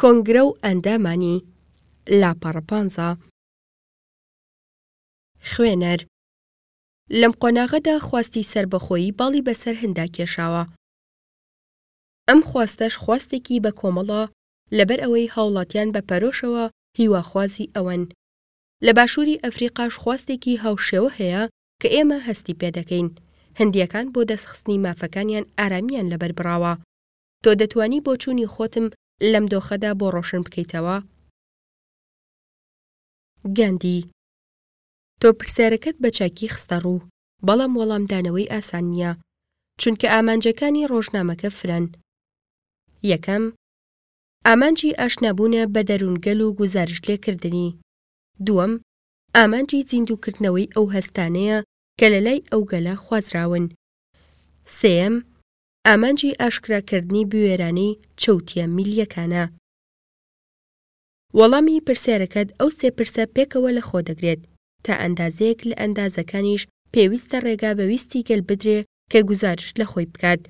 کۆنگرە و ئەندامانی، لاپەڕە پانزە. خوێنەر، لەم قۆناغەدا خواستی سەربەخۆیی باڵی بەسەر هنددا کێشاوە. ئەم خواستەش خواستێکی بە کۆمەڵە لەبەر ئەوەی هاوڵاتیان بە پەرۆشەوە هیواخوازی ئەوەن. لە باشووری ئەفریقاش خواستێکی هاوشێوە هەیە کە ئێمە هەستی پێ دەکەین. هندییەکان بۆ دەستخستنی مافەکانیان ئارامییان لەبەر بڕاوە. تۆ دەتوانی بۆچوونی خۆتم لەم دۆخەدا بۆ ڕۆشن بکەیتەوە؟ گاندی، تۆ پرسیارەکەت بە چاکی خستە ڕوو، بەڵام وەڵامدانەوەی ئاسان نییە، چونکە ئامانجەکانی ڕۆژنامەکە فرەن. یەکەم، ئامانجی ئاشنابوونە بە دەروونگەل و گوزارشتلێکردنی. دووەم، ئامانجی زیندووکردنەوەی ئەو هەستانەیە کە لەلای ئەو گەلە خوازراون. سێیەم، ئامانجی ئاشکراکردنی بوێرانەی چەوتیە میللیەکانە. وەڵامی پرسیارەکەت ئەو سێ پرسە پێکەوە لە خۆ دەگرێت، تا ئەندازەیەک لە ئەندازەکانیش پێویستە ڕێگا بە ویستی گەل بدرێ کە گوزارشت لە خۆی بکات.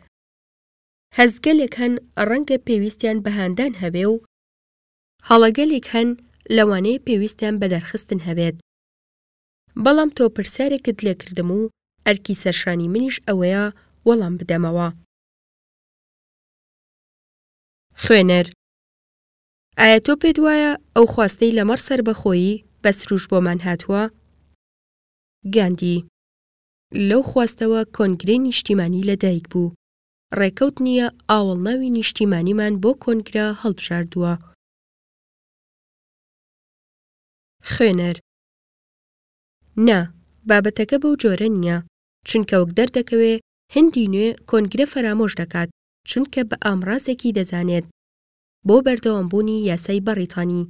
هەستگەلێک هەن ڕەنگە پێویستیان بە هاندان هەبێ و، هەڵەگەلێک هەن لەوانەیە پێویستیان بە دەرخستن هەبێت. بەڵام تۆ پرسیارێکت لێ کردم و ئەرکی سەرشانی منیش ئەوەیە وەڵام بدەمەوە. خوێنەر، ئایا تۆ پێت وایە ئەو خواستەی لەمەڕ سەربەخۆیی بە سروش بۆمان هاتووە؟ گاندی، لەو خواستەوە کۆنگرەی نیشتیمانی لە دایک بوو. ڕێکەوت نییە ئاوەڵناوی نیشتیمانیمان بۆ کۆنگرە هەڵبژاردووە. خوێنەر، نا، بابەتەکە بەو جۆرە نییە، چونکە وەک دەردەکەوێ هندی نوێ کۆنگرە فەرامۆش دەکات چونکە بە ئامڕازێکی دەزانێت بۆ بەردەوام بوونی یاسای بەڕیتانی.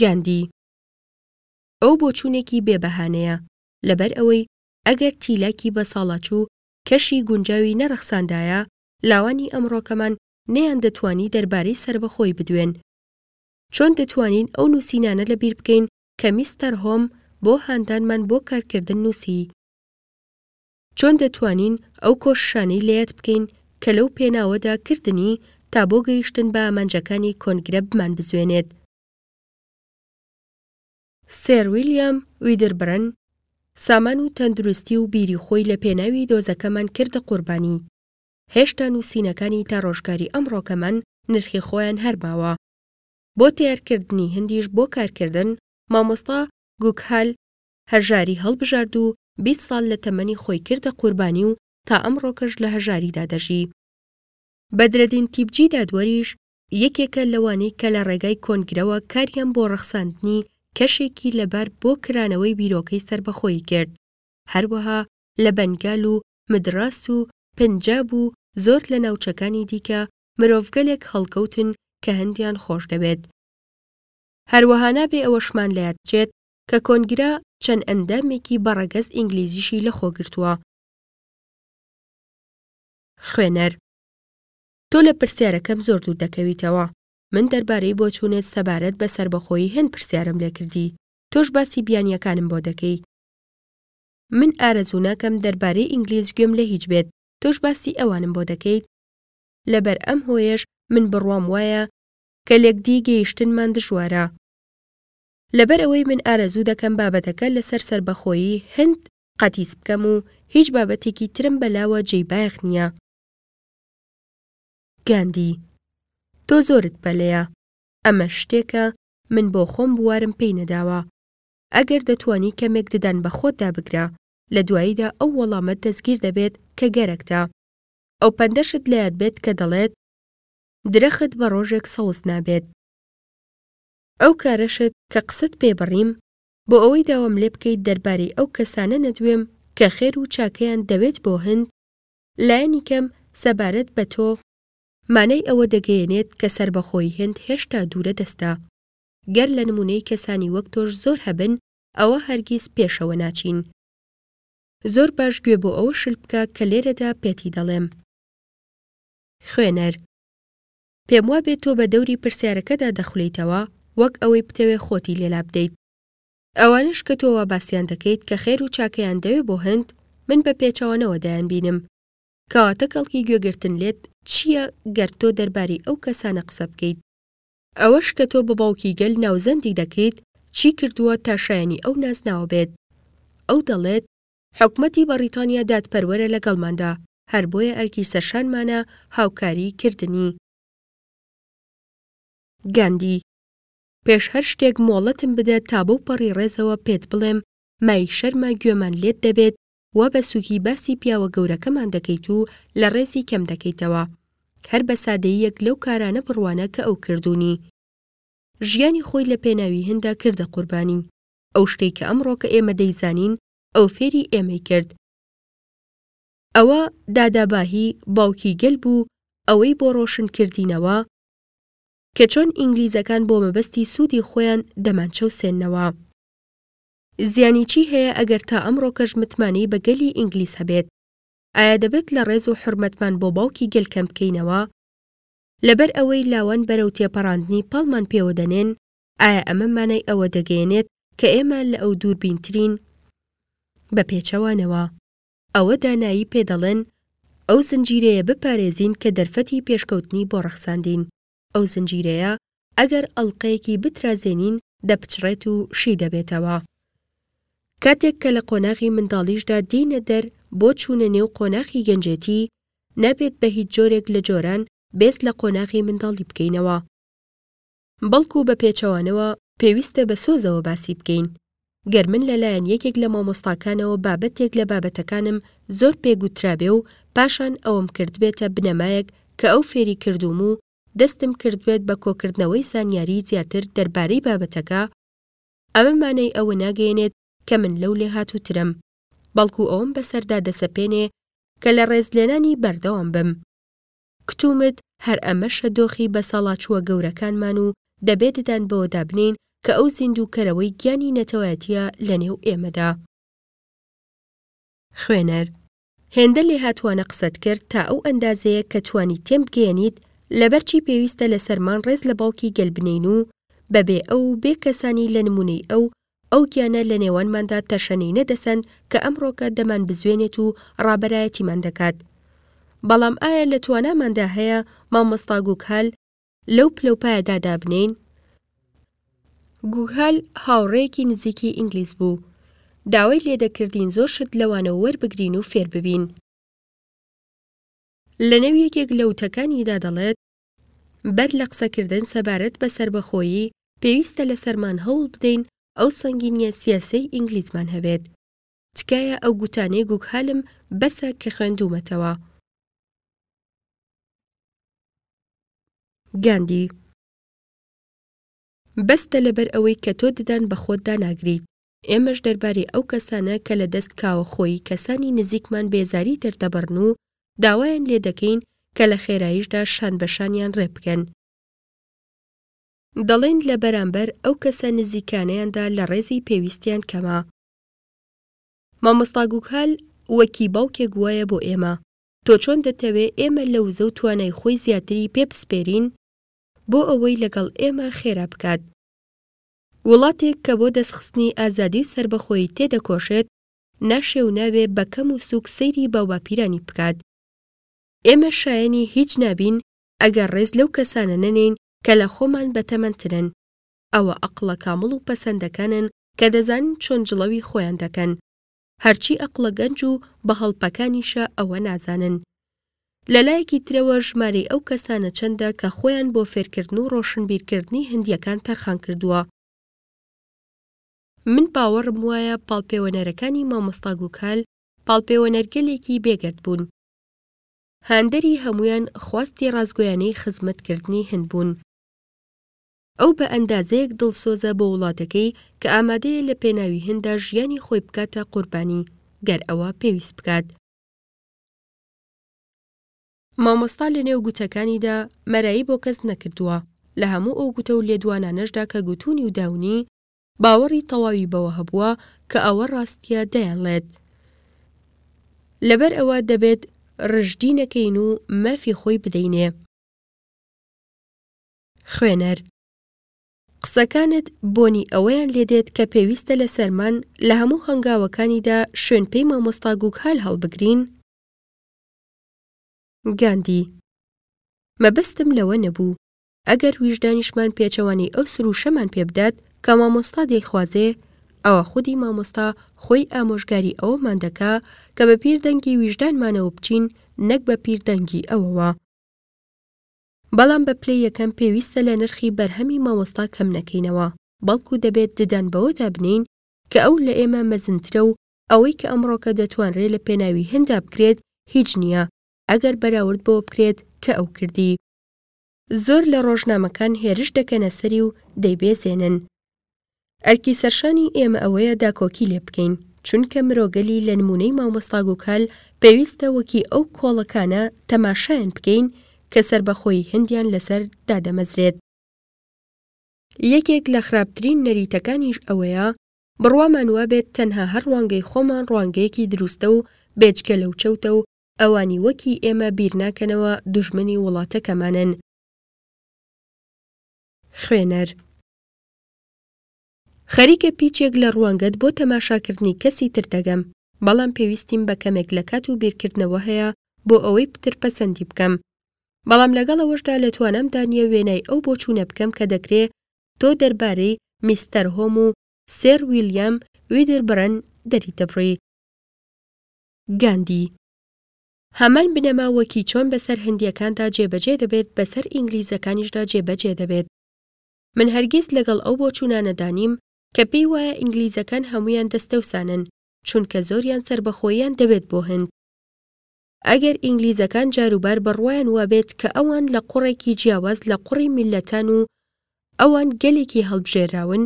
گاندی، ئەو بۆچوونێکی بێ بەهانەیە، لەبەر ئەوەی ئەگەر تیلاکی بەساڵاچوو کەشی گونجاوی نەڕەخساندایە، لاوانی ئەمڕۆکەمان نەیاندەتوانی دەربارەی سەربەخۆی بدوێن. چۆن دەتوانین ئەو نووسینانە لەبیر بکەین کە میستەر هۆم بۆ هاندانمان بۆ کارکردن نووسی؟ چۆن دەتوانین ئەو کۆششانەی لە یاد بکەین کە لەو پێناوەدا کردنی تا بۆ گەیشتن بە ئامانجەکانی کۆنگرە بمانبزوێنێت؟ سێر ویلیام ویدربرن سامان و تەندروستی و بیری خۆی لە پێناوی دۆزەکەمان کردە قوربانی. هێشتا نووسینەکانی تا ڕۆژگاری ئەمڕۆکەمان نرخی خۆیان هەر ماوە. بۆ تەیارکردنی هندیش بۆ کارکردن، مامۆستا، گوکهال، هەژاری هەڵبژارد و بیست ساڵ لە تەمەنی خۆی کردە قوربانی و تا ئەمڕۆکەش لە هەژاریدا دەژی. بەدرەدین تیبجی دادوەریش یەکێکە لەوانەی کە لە ڕێگای کۆنگرەوە کاریان بۆ ڕەخساندنی کەشێکی لەبار بۆ کرانەوەی بیرۆکەی سەربەخۆیی کرد. هەروەها لە بەنگال و مدڕاس و پنجاب و زۆر لە ناوچەکانی دیکە مرۆڤگەلێک هەڵکەوتن کە هەندیان خۆش دەوێت. هەروەها نابێ ئەوەشمان لە یاد بچێت کە کۆنگرە چەند ئەندامێکی بە ڕەگەز ئینگلیزیشی لە خۆ گرتووە. خوێنەر، تۆ لە پرسیارەکەم زۆر دوور دەکەویتەوە. من دەربارەی بۆچوونت سەبارەت بە سەربەخۆیی هند پرسیارم لێ کردی، تۆش باسی بیانییەکانم بۆ دەکەی. من ئارەزوو ناکەم دەربارەی ئینگلیز گوێم لە هیچ بێت، تۆش باسی ئەوانم بۆ دەکەیت؟ لەبەر ئەم هۆیەش من بڕوام وایە کە لێکدی گەیشتنمان دژوارە. لەبەر ئەوەی من ئارەزوو دەکەم بابەتەکە لەسەر سەربەخۆیی هند قەتیس بکەم و هیچ بابەتێکی ترم بەلاوە جێی بایەخ نییە. گاندی، تۆ زۆرت پەلەیە. ئەمەش شتێکە من بۆ خۆم بوارم پێی نەداوە. ئەگەر دەتوانی کەمێک ددان بە خۆتدا بگرە، لە دواییدا ئەو وەڵامەت دەستگیر دەبێت کە گەرەکتە. ئەو پەندەشت لە یاد بێت کە دەڵێت، درەخت بە ڕۆژێک سەوز نابێت. ئەو کارەشت کە قسەت پێ بڕیم، بۆ ئەوەی داوام لێ بکەیت دەربارەی ئەو کەسانە نەدوێم کە خێر و چاکەیان دەوێت بۆ هند، لایەنی کەم سەبارەت بە تۆ، مانای ئەوە دەگەیەنێت کە سەربەخۆیی هند هێشتا دوورە دەستە. گەر لە نمونەی کەسانی وەک تۆش زۆر هەبن ئەوا هەرگیز پێشەوە ناچین. زۆر باش گوێ بۆ ئەوە شل بکە کە لێرەدا پێتی دەڵێم. خوێنەر، پێم وابێ تۆ بە دەوری پرسیارەکەدا دەخولێیتەوە وەک ئەوەی بتەوێ خۆتی لێ لابدەیت. ئەوانەش کە تۆ وا باسیان دەکەیت کە خێر و چاکەیان دەوێ بۆ هەند، من بە پێچەوانەوە دەیانبینم. کەواتە کەڵکی گوێگرتن لێت چییە گەر تۆ دەرباری ئەو کەسانە قسە بکەیت؟ ئەوەش کە تۆ بە باوکی گەل ناوزەندی دەکریت چی کردووە تا شایەنی ئەو نازناوە بێت؟ ئەو دەڵێت، حکومەتی بەڕیتانیا دادپەروەرە لەگەڵماندا، هەر بۆیە ئەرکی سەرشانمانە هاوکاریی کردنی. گاندی، پێش هەر شتێک مۆڵەتم بدە تا بەو پەڕی ڕێزەوە پێت بڵێم مای شەرمە گوێمان لێت دەبێت وا بە سووکی باسی پیاوە گەورەکەمان دەکەیت و لە ڕێزی کەم دەکەیتەوە. هەر بە سادەییەک لەو کارانە بڕوانە کە ئەو کردوونی. ژیانی خۆی لە پێناوی هند-دا کردە قوربانی. ئەو شتەی کە ئەمڕۆکە ئێمە دەیزانین، ئەو فێری ئێمەی کرد. ئەوە داداباهی، باوکی گەل بوو، ئەوەی بۆ ڕۆشن کردینەوە، کە چۆن ئینگلیزەکان بۆ مەبەستی سوودی خۆیان دەمانچەوسێننەوە. زیانی چی هەیە ئەگەر تا ئەمڕۆکەش متمانەی بە گەلی ئینگلیز هەبێت؟ ئایا دەبێت لە ڕێز و حورمەتمان بۆ باوکی گەل کەم بکەینەوە؟ لەبەر ئەوەی لاوان بەرەو تێپەڕاندنی پاڵمان پێوە دەنێن، ئایا ئەمە مانای ئەوە دەگەیەنێت کە ئێمە لە ئەو دووربینترین؟ بە پێچەوانەوە. ئەوە دانایی پێ دەڵێن ئەو زنجیرەیە بپارێزین کە دەرفەتی پێشکەوتنی بۆ ڕەخساندین. ئەو زنجیرەیە ئەگەر ئەڵقەیەکی بترازێنین دەپچڕێت و شی دەبێتەوە. کاتێک کە لە قۆناغی منداڵیشدا دێینە دەر بۆ چوونە نێو قۆناخی گەنجێتی، نابێت بە هیچ جۆرێک لە جۆران بێس لە قۆناغی منداڵی بکەینەوە، بەڵکو بە پێچەوانەوە پێویستە بە سۆزەوە باسی بکەین، گەر من لە لایەن یەکێک لە مامۆستاکانەوە بابەتێک لە بابەتەکانم زۆر پێ گوترابێ و پاشان ئەوەم کردبێتە بنەمایەک کە ئەو فێری کردووم و دەستم کردبێت بە کۆکردنەوەی زانیاریی زیاتر دەربارەی بابەتەکە، ئەمە مانای ئەوە ناگەیەنێت کە من لەو لێهاتووترم، بەڵکوو ئەوەم بەسەردا دەسەپێنێ کە لە ڕێزلێنانی بەردەوام بم. کتومت هەر ئەمەشە دۆخی بەساڵاچووە گەورەکانمان و دەبێت دان بەوەدا بنێین کە ئەو زیندوو کەرەوەی گیانی نەتەوایەتیە لەنێو ئێمەدا. خوێنەر، هێندە لێهاتووانە قسەت کرد تا ئەو ئەندازەیە کە توانیت تێمبگەیەنیت لەبەرچی پێویستە لەسەرمان ڕێز لە باوکی گەل بنێین و بەبێ ئەو و بێ کەسانی لە نموونەی ئەو ئەو گیانە لە نێوانماندا تەشەنەی نەدەسەند کە ئەمڕۆکە دەمانبزوێنێت و ڕابەرایەتیمان دەکات. بەڵام ئایا لە تواناماندا هەیە مامۆستا گوگهال لەو پلەوپایەدا دابنێین؟ گوگهال هاوڕێیەکی نزیکی ئینگلیز بوو. داوای لێدەکردین زۆر شت لەوانەوە وەربگرین و فێرببین. لەنێو یەکێک لە وتەکانیدا دەڵێت، بەر لە قسەکردن سەبارەت بە سەربەخۆیی، پێویستە لەسەرمان هەوڵ بدەین ئەو سەنگینییە سیاسیەی ئینگلیزمان هەبێت. تکایە ئەو گوتانەی گوگهالم بەسە کە خوێندوومەتەوە. گاندی. بەستە لەبەر ئەوەی کە تۆ ددان بە خۆت داناگریت ئێمەش دەربارەی ئەو کەسانە کە لە دەست کاوە خۆیی کەسانی نزیکمان بێزاری دەردەبڕن و داوایان لێ دەکەین کە لە خێراییشدا شان بە شانیان ڕێ بکەن، دەڵێین لە بەرامبەر ئەو کەسە نزیکانەیاندا لە ڕێزی پێویستیان کەمە. مامۆستا گووکهال، وەکی باوکێک وایە بۆ ئێمە. تۆ چۆن دەتەوێ ئێمە لە وزە و توانای خۆی زیاتری پێ بسپێرین؟ بۆ ئەوەی لەگەڵ ئێمە خێرا بکات. وڵاتێک کە بۆ دەستخستنی ئازادی و سەربەخۆیی تێدەکۆشێت، ناشێ و ناوێ بە کەم و سووک سەیری باوباپیرانی بکات. ئێمە شایەنی هیچ نابین ئەگەر ڕێز لەو کەسانە نەنێین کە لە خۆمان بە تەمەنترن. ئەوە ئەقڵە کامڵ و پەسەندەکانن کە دەزانن چۆن جڵەوی خۆیان دەکەن. هەرچی ئەقڵە گەنج و بە هەڵپەکانیشە ئەوە نازانن. لە لایەکی ترەوە ژمارەی ئەو کەسانە چەندە کە خۆیان بۆ فێرکردن و ڕۆشنبیرکردنی هندییەکان تەرخان کردووە. من باوەڕم وایە پاڵپێوەنەرەکانی مامۆستا گوکال پاڵپێوەنەرگەلێکی بێگەرد بوون. هاندەری هەموویان خواستی ڕاستگۆیانەی خزمەتکردنی هند بوون. ئەو بە ئەندازەیەک دڵسۆزە بۆ وڵاتەکەی کە ئامادەیە لە پێناوی هنددا ژیانی خۆی بکاتە قوربانی گەر ئەوە پێویست بکات. مامۆستا لە نێو گوتەکانیدا مەرایی بۆ کەس نەکردووە، لە هەموو ئەو گوتە و لێدوانانەشدا کە گوتوونی و داونی، باوەڕی تەواوی بەوە هەبووە کە ئەوە ڕاستییە دەیانڵێت لەبەر ئەوە دەبێت ڕژدی نەکەین و مافی خۆی بدەینێ. خوێنەر، قسەکانت بۆنی ئەوەیان لێدێت کە پێویستە لەسەرمان لە هەموو هەنگاوەکانیدا شوێن پێی مامۆستا گووکهال هەڵبگرین؟ گاندی، مەبەستم لەوە نەبوو، ئەگەر ویژدانیشمان پێچەوانەی ئەو سرووشەمان پێ بدات کە مامۆستا دەیخوازێ، ئەوا خودی مامۆستا خۆی ئامۆژگاری ئەوەمان دەکا کە بە پیر دەنگی ویژدانمانەوە بچین نەک بە پیر دەنگی ئەوەوە. بەڵام بە پلەی یەکەم پێویستە لە نرخی بەرهەمی مامۆستا کەم نەکەینەوە، بەڵکو دەبێت ددان بەوەدا بنێین کە ئەو لە ئێمە مەزنترە و ئەوەی کە ئەمڕۆکە دەتوانرێ لە پێناوی هێندا بکرێت هیچ نییە ئەگەر بەراورد بەوە بکرێت کە ئەو کردی. زۆر لە ڕۆژنامەکان هێرش دەکەنە سەری و دەیبێزێنن، ئەرکی سەرشانی ئێمە ئەوەیە داکۆکی لێ بکەین، چونکە مرۆگەلی لە نموونەی مامۆستا گوکال پێویستە وەکی ئەو کۆڵەکانە تەماشایان بکەین کە سەربەخۆیی هندیان لەسەر دادەمەزرێت. یەکێک لە خراپترین نەریتەکانیش ئەوەیە بڕوامان وابێت تەنها هەر ڕوانگەی خۆمان ڕوانگەیەکی دروستە و بێجگە لەو چەوتە و ئەوانی وەکی ئێمە بیرناکەنەوە دوژمنی وڵاتەکەمانن. خوێنەر. خەریکە پیچێک لە ڕوانگەت بۆ تەماشاکردنی کەسی تر دەگەم، بەڵام پێویستیم بە کەمێک لە کات و بیرکردنەوە هەیە بۆ ئەوەی پتر پەسەندی بکەم. بەڵام لەگەڵ ئەوەشدا لە توانامدا نییە وێنای ئەو بۆچوونە بکەم کە دەکرێ تۆ دەربارەی میستەر هۆم و سێر ویلیام ویدربرن دەریدەبڕی. گاندی. هەمان بنەما وەکی چۆن بەسەر هندییەکاندا جێبەجێ دەبێت بەسەر ئینگلیزەکانیشدا جێبەجێ دەبێت. من هەرگیز لەگەڵ ئەو بۆچوونانەدا نیم کە پێی وایە ئینگلیزەکان هەموویان دەستەوسانن چونکە زۆریان سەربەخۆییان دەوێت بۆ هند. ئەگەر ئینگلیزەکان جاروبار بڕوایان وابێت کە ئەوان لە قوڕێکی جیاواز لە قوڕی میللەتان و ئەوان گەلێکی هەڵبژێراون،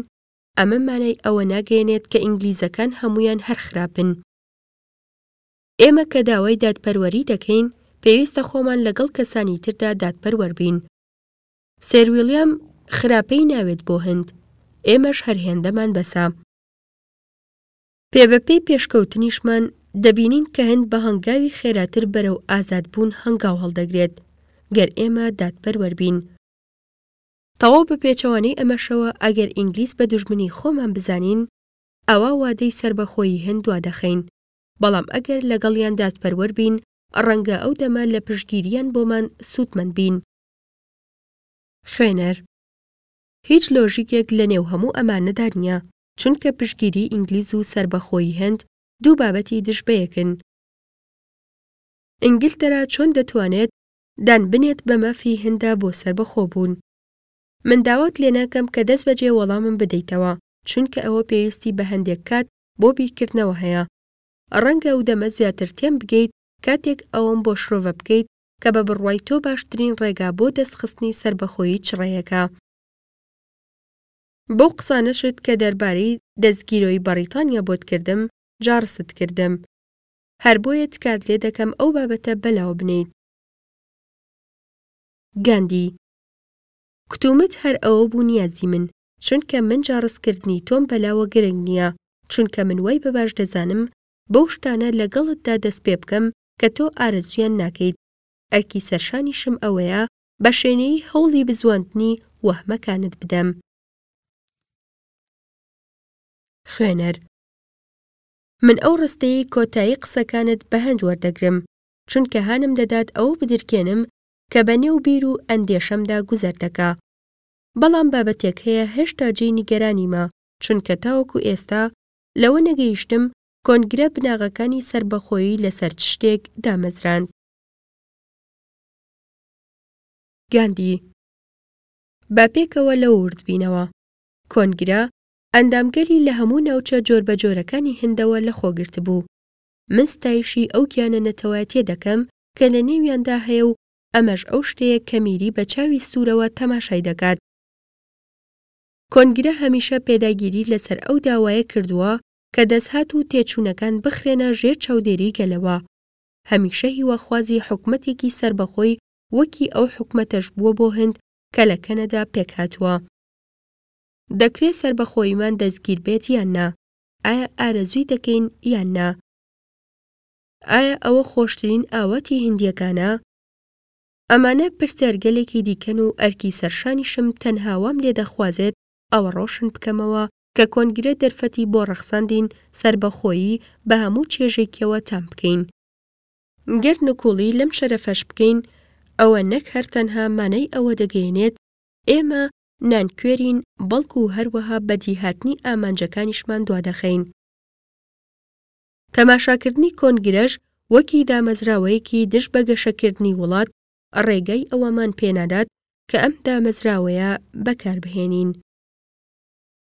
ئەمە مانای ئەوە ناگەیەنێت کە ئینگلیزەکان هەموویان هەر خراپن. ئێمە کە داوای دادپەروەری دەکەین، پێویستە خۆمان لەگەڵ کەسانی تردا دادپەروەر بین. سێر ویلیام خراپەی ناوێت بۆ هند ئێمەش هەر هێندەمان بەسە پێبەپێی پێشکەوتنیشمان دەبینین کە هەند بە هەنگاوی خێراتر بەرەو ئازادبوون هەنگاو هەڵدەگرێت گەر ئێمە دادپەروەربین تەواو بە پێچەوانەی ئەمەشەوە ئەگەر ئینگلیس بە دژمنی خۆمان بزانین ئەوا وادەی سربەخۆیی هەندوا دەخەین بەڵام ئەگەر لەگەڵیان دادپەروەر بین ڕەنگە ئەو دەمە لە پشگیریان بۆمان سوودمەند بین خوێنەر، هیچ لۆژیکێک لە نێو هەموو ئەمانەدا نییە، چونکە پشتگیریی ئینگلیز و سەربەخۆیی هند دوو بابەتی دژ بەیەکن. ئینگلتەرا چۆن دەتوانێت دان بنێت بە مافی هنددا بۆ سەربەخۆ بوون؟ من داوات لێناکەم کە دەستبەجێ وەڵامم بدەیتەوە، چونکە ئەوە پێویستی بە هەندێک کات بۆ بیرکردنەوە هەیە. ڕەنگە ئەو دەمە زیاتر تێم بگەیت کاتێک ئەوەم بۆ شرۆڤە بکەیت کە بە بڕوای تۆ باشترین ڕێگا بۆ دەستخستنی سەربەخۆیی چ ڕێیەکە؟ بەو قسانەشت کە دەربارەی دەستگیرۆی بەڕیتانیا بۆت کردم جاڕست کردم. هەر بۆیە تکات لێ دەکەم ئەو بابەتە بەلاوە بنێیت. گاندی. کتومت هەر ئەوە بوو نیازی من، چونکە من جاڕست کردنی تۆم بەلاوە گرنگ نییە، چونکە من وای بە باش دەزانم بەو شتانە لە گەڵتدا دەست پێ بکەم کە تۆ ئارەزوویان ناکەیت، ئەرکی سەرشانیشم ئەوەیە بە شێنەیی هەوڵی بزواندنی وەهمەکانت بدەم. خوێنەر، من ئەو ڕستەیەی کۆتایی قسەکانت بە هەند وەردەگرم، چونکە هانم دەدات ئەوە بدرکێنم کە بە نێو بیر و ئەندێشەمدا گوزەر دەکا. بەڵام بابەتێک هەیە هێشتا جێی نیگەرانیمە، چونکە تاوەکو ئێستا لەوە نەگەیشتم کۆنگرە بناغەکانی سەربەخۆیی لەسەر چ شتێک دامەزراند؟ گاندی، با پێکەوە لەوە وردبینەوە. کۆنگرە، ئەندامگەلی لە هەموو ناوچە جۆربەجۆرەکانی هندەوە لەخۆگرتبوو. من ستایشی ئەو گیانە نەتەوایەتیە دەکەم کە لە نێویاندا هەیە و ئەمەش ئەو شتەیە کە میری بە چاوی سوورەوە تەماشای دەکات. کۆنگرە هەمیشە پێداگیری لەسەر ئەو داوایە کردووە کە دەستهات و تێچوونەکان بخرێنە ژێر چاودێری گەلەوە. هەمیشە هیواخوازی حکومەتێکی سەربەخۆی وەکی ئەو حکومەتەش بووە بۆ هند کە لە کەنەدا پێکهاتووە. دەکرێ سەربەخۆییمان دەستگیر بێت یان نا؟ ئایا ئارەزووی دەکەین یان نا؟ ئایا ئەوە خۆشترین ئاواتی هندییەکانە؟ ئەمانە پرسیارگەلێکی دیکەن و ئەرکی سەرشانیشم تەنها وام لێدەخوازێت ئەوە ڕۆشن بکەمەوە کە کۆنگرە دەرفەتی بۆ ڕەخساندین سەربەخۆیی بە هەموو چێژێکیەوە تام بکەین. گەر نکوڵی لەم شەرەفەش بکەین، ئەوە نەک هەر تەنها مانای ئەوە دەگەیەنێت ئێمە نانکوێرین بەڵکو هەروەها بەدیهاتنی ئامانجەکانیشمان دوادەخەین. تەماشاکردنی کۆنگرەش وەکی دامەزراوەیەکی دژ بە گەشەکردنی وڵات ڕێگای ئەوەمان پێنادات کە ئەم دامەزراوەیە بەکاربهێنین.